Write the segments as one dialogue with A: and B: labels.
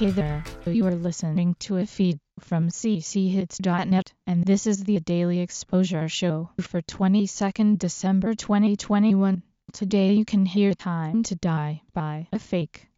A: Hey there, you are listening to a feed from cchits.net, and this is the Daily Exposure Show for 22nd December 2021. Today you can hear Time to Die by a Fake.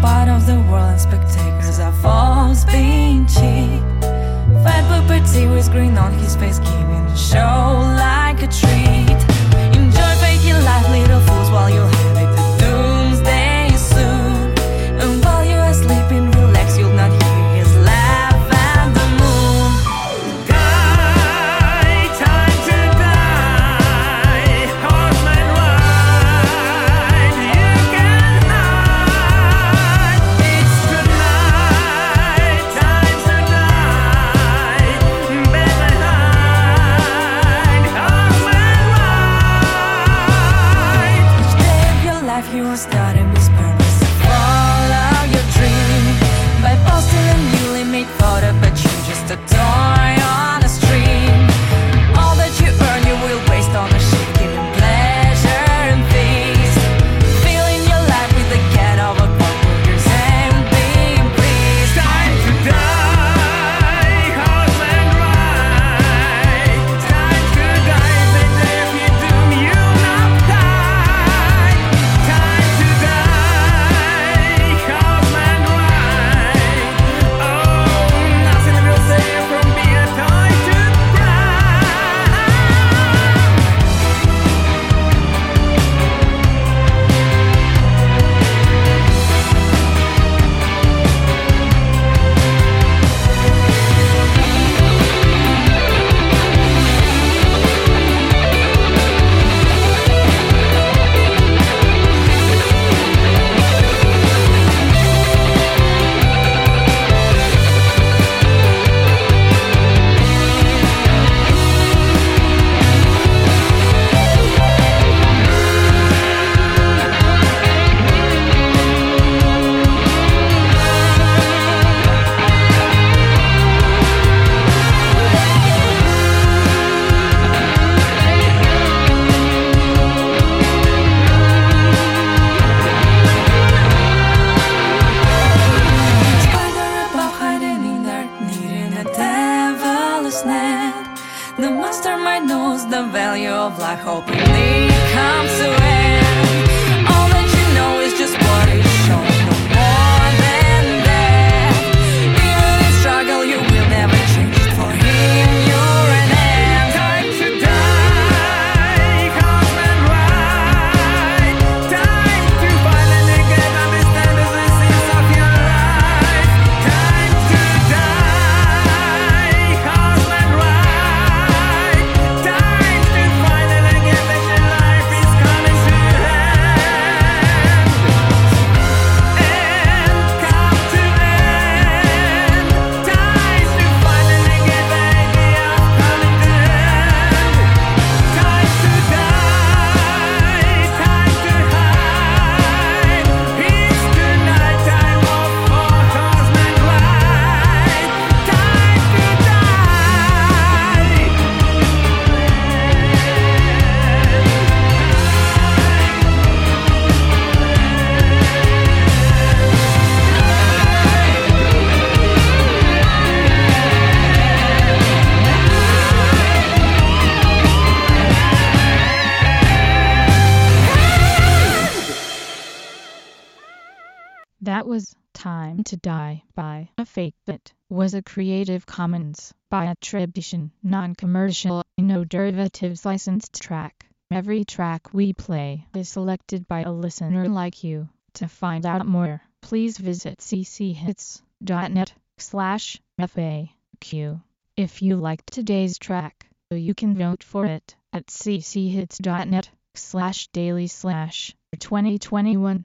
B: Part of the world and spectators are false being cheap. Fat puppet with grin on his face, giving show like a treat. Life you are starting net. The mastermind knows the value of life, hoping it comes to end. That
A: was Time to Die by a Fake That was a Creative Commons by attribution, non-commercial, no derivatives licensed track. Every track we play is selected by a listener like you. To find out more, please visit cchits.net slash FAQ. If you liked today's track, you can vote for it at cchits.net slash daily slash 2021